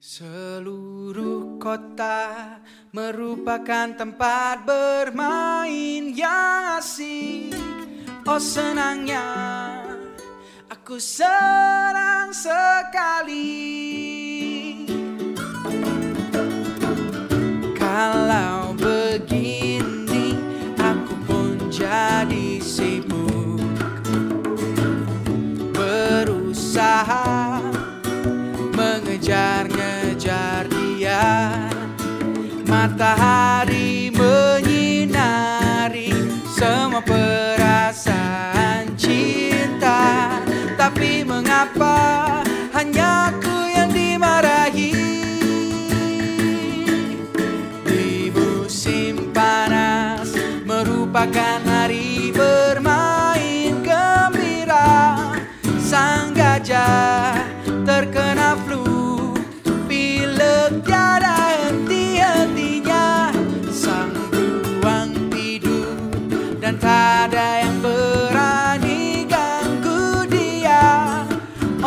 Seluruh kota merupakan tempat bermain yang asik Oh senangnya aku senang sekali. Kalau begini aku pun jadi sibuk. Berusaha mengejar-ngejar Matahari menyinari semua perasaan cinta. Tapi mengapa hanya ku yang dimarahi? Di musim panas merupakan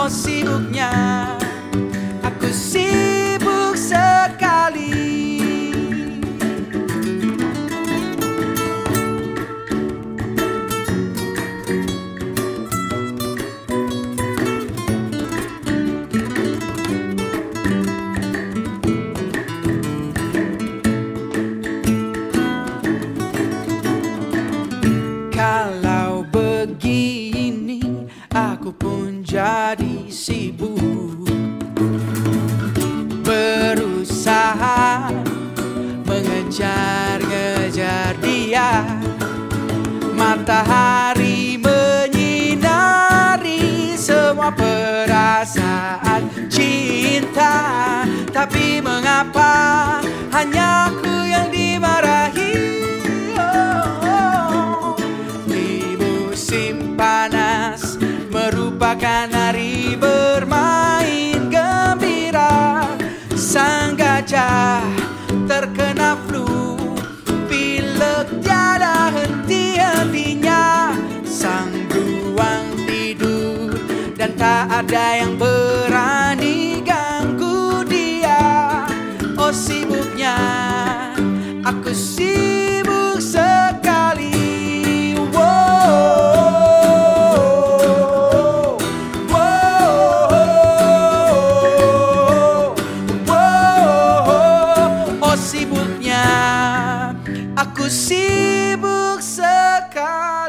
Sibuknya Aku sibuk sekali. Kalau begini aku pun jadi sibuk. Berusaha mengejar-ngejar dia. Matahari menyinari semua perasaan cinta. Tapi mengapa hanya Kanari hari bermain gembira. Sang gajah terkena flu. Pilek tiada henti-hentinya Sang buang tidur Dan tak ada yang berani ganggu dia. Oh sibuknya aku sibuk sibuk sekali.